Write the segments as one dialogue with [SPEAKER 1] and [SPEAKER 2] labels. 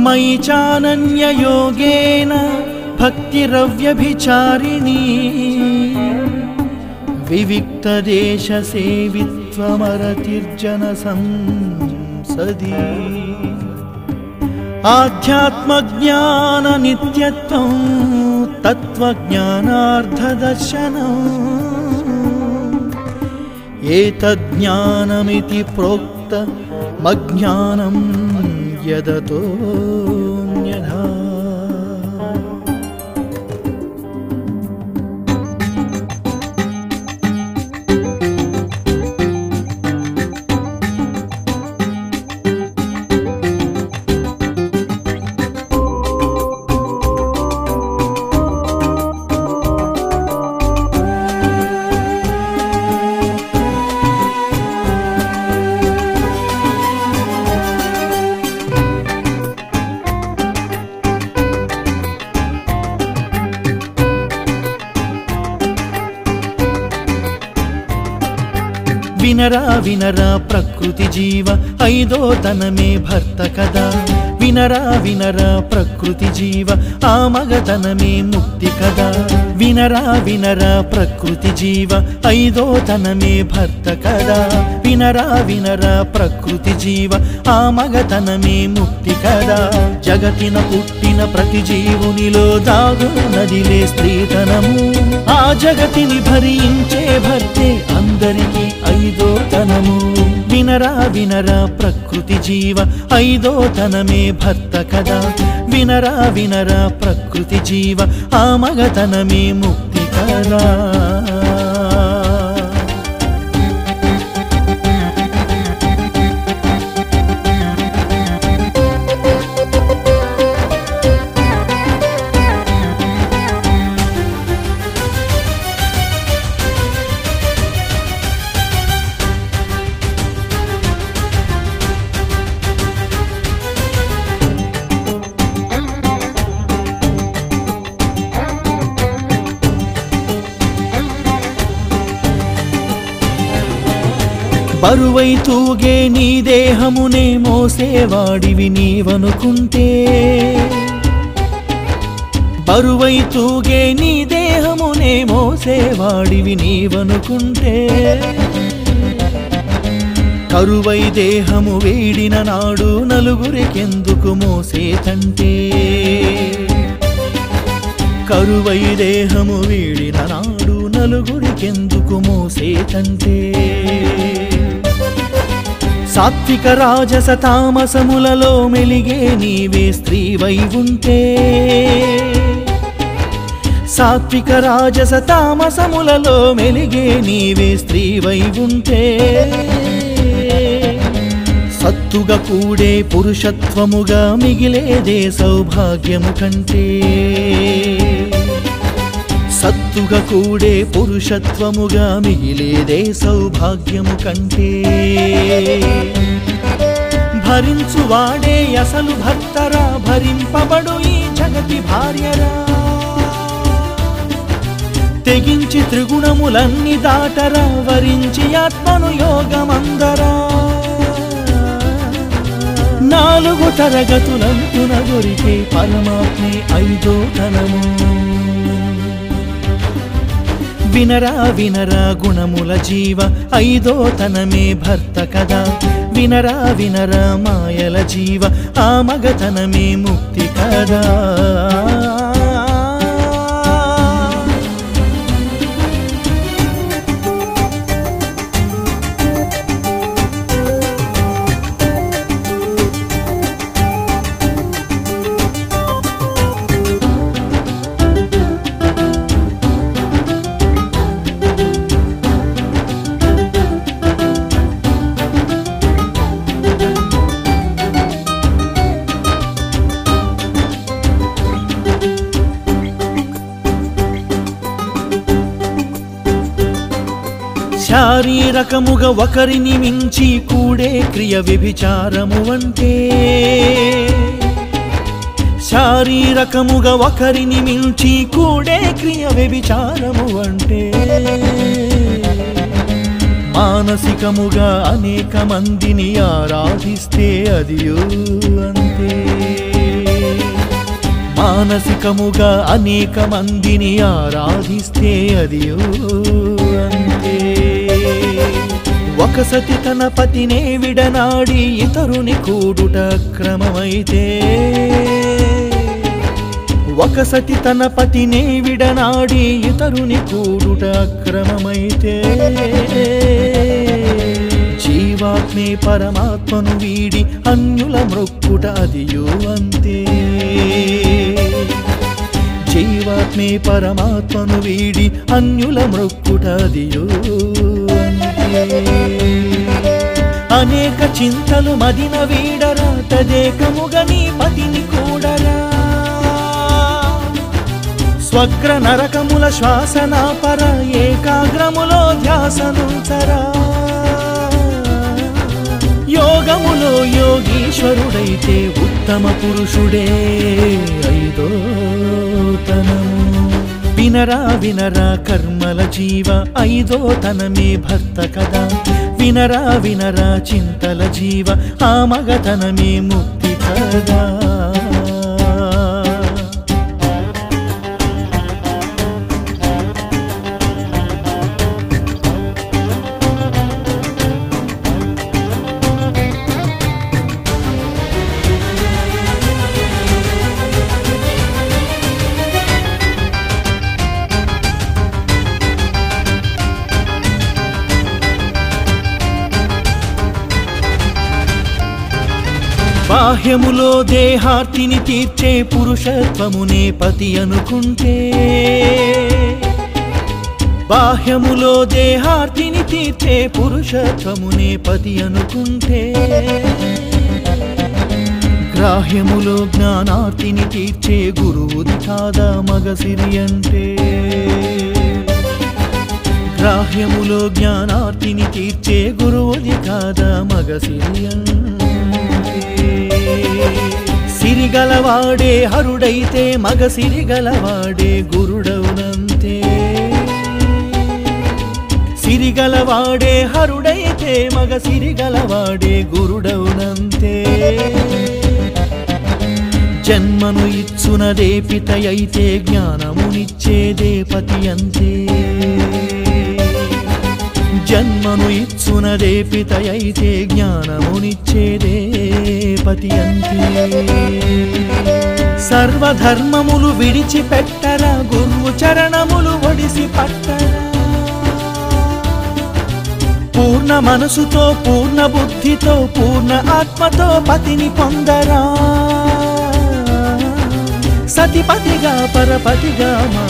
[SPEAKER 1] मयि चानन्ययोगेन भक्तिरव्यभिचारिणी। विविक्तदेशसेवित्वमरतिर्जनसंसदि। आध्यात्मज्ञाननित्यत्वं तत्त्वज्ञानार्धदर्शनम् एतज्ज्ञानमिति प्रोक्त मज्ञानं వినరా వినరా ప్రకృతి జీవ ఐదో తనమే భర్త కదా. వినరా వినరా ప్రకృతి జీవ ఆ మగతనమే ముక్తి కదా. వినరా వినరా ప్రకృతి జీవ ఐదో తనమే భర్త కదా. వినరా వినరా ప్రకృతి జీవ ఆ మగతనమే ముక్తి కదా. జగతిన పుట్టిన ప్రతి జీవునిలో దాగు నదిలే స్త్రీతనము. ఆ జగతిని భరించే భర్తే అందరికీ ఐదో తనము. వినరా వినరా ప్రకృతి జీవ ఐదో తనమే భర్త కదా. వినరా వినరా ప్రకృతి జీవ ఆ మగతనమే ముక్తి కదా. బరువై తూగే నీ దేహమునే మోసేవాడివి నీవనుకుంటే. బరువై తూగే నీ దేహమునే మోసేవాడివి నీవనుకుంటే. కరువై దేహము వేడిన నాడు నలుగురికెందుకు మోసేతంటే కరువై దేహము వీడిన నాడు నలుగురికెందుకు మోసేతంటే సాత్విక రాజస తామసములలో మెలిగే నీవే స్త్రీవై ఉంటే. సాత్విక రాజస తామసములలో మెలిగే నీవే స్త్రీవై ఉంటే. సత్తుగా కూడే పురుషత్వముగా మిగిలేదే సౌభాగ్యము కంటే. సత్తుగా కూడే పురుషత్వముగా మిగిలేదే సౌభాగ్యము కంటే. భరించువాడే అసలు భర్తరా భరింపబడు ఈ జగతి భార్యరా. తెగించి త్రిగుణములన్నీ దాటరా వరించి ఆత్మను యోగమందరా. నాలుగు తరగతులంతున దొరికే పరమాత్మే ఐదో తనము వినరా వినరా గుణముల జీవ ఐదో తనమే భర్త కదా. వినరా వినరా మాయల జీవ ఆ మగతనమే ముక్తి కదా. శారీరకముగా ఒకరిని మించి కూడే క్రియ వ్యభిచారము అంటే శారీరకముగా ఒకరిని మించి కూడే క్రియ వ్యభిచారము అంటే మానసికముగా అనేక మందిని ఆరాధిస్తే అది అంతే. మానసికముగా అనేక మందిని ఆరాధిస్తే అది అంతే. ఒక సతి తన పతినే విడనాడి ఇతరుని కూడుట క్రమమైతే. ఒక సతి తన పతినే విడనాడి ఇతరుని కూడుట క్రమమైతే. జీవాత్మే పరమాత్మను వీడి అన్యుల మృక్కుట అదియు అంతే. జీవాత్మే పరమాత్మను వీడి అన్యుల మృక్కుట అదియు అనేక చింతలు మదిన వీడరా తదేకముగా నీ పతిని కూడరా. స్వగ్ర నరకముల శ్వాసనాపర ఏకాగ్రములో ధ్యాసనుంచరా. యోగములో యోగీశ్వరుడైతే ఉత్తమ పురుషుడే ఐదో తనము. వినరా వినరా కర్మల జీవ ఐదో తనమే భర్త కదా. వినరా వినరా చింతల జీవ ఆ మగతనమే ముక్తి కదా. బాహ్యములో దేహార్తిని తీర్చే పురుషత్వమునే పతి అనుకుంటే. బాహ్యములో దేహార్తిని తీర్చే పురుషత్వమునే పతి అనుకుంటే. గ్రాహ్యములో జ్ఞానార్తిని తీర్చే గురువుది కాదా మగసిరి అంటే. రాహ్యములో జ్ఞానార్తిని తీర్చే గురువుది కాదా మగసిరి అంటే సిరిగలవాడే హరుడైతే మగ సిరిగలవాడే గురుడవునంతే. సిరిగలవాడే హరుడైతే మగ సిరిగలవాడే గురుడవునంతే. జన్మను ఇచ్చునదే పితయైతే జ్ఞానమునిచ్చేదే పతి అంతే. జన్మను ఇచ్చున రేపితయైతే జ్ఞానమునిచ్చేదే పతి అంతే సర్వధర్మములు విడిచిపెట్టరా గురువు చరణములు ఒడిసి పట్టరా పూర్ణ మనసుతో పూర్ణ బుద్ధితో పూర్ణ ఆత్మతో పతిని పొందరా. సతిపతిగా పరపతిగా మా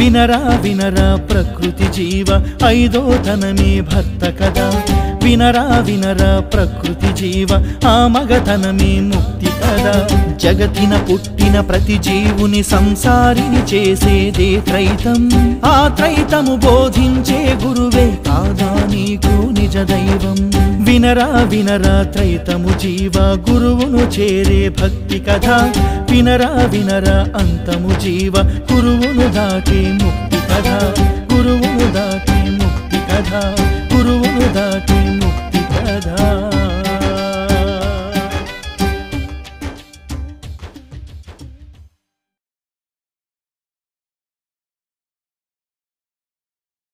[SPEAKER 1] వినరా వినరా ప్రకృతి జీవ ఐదో తనమే భర్త కదా. వినరా వినరా ప్రకృతి జీవ ఆ మగతనమే ముక్తి కదా. జగతిన పుట్టిన ప్రతి జీవుని సంసారిని చేసేదే త్రైతం. ఆ త్రైతము బోధించే గురువే కాదా నీకు నిజ దైవం. వినరా వినరా త్రైతము జీవ గురువును చేరే భక్తి కథ. వినరా వినరా అంతము జీవ గురువును దాటే ముక్తి కథ. గురువును దాటే ముక్తి కథ గురువును దాటే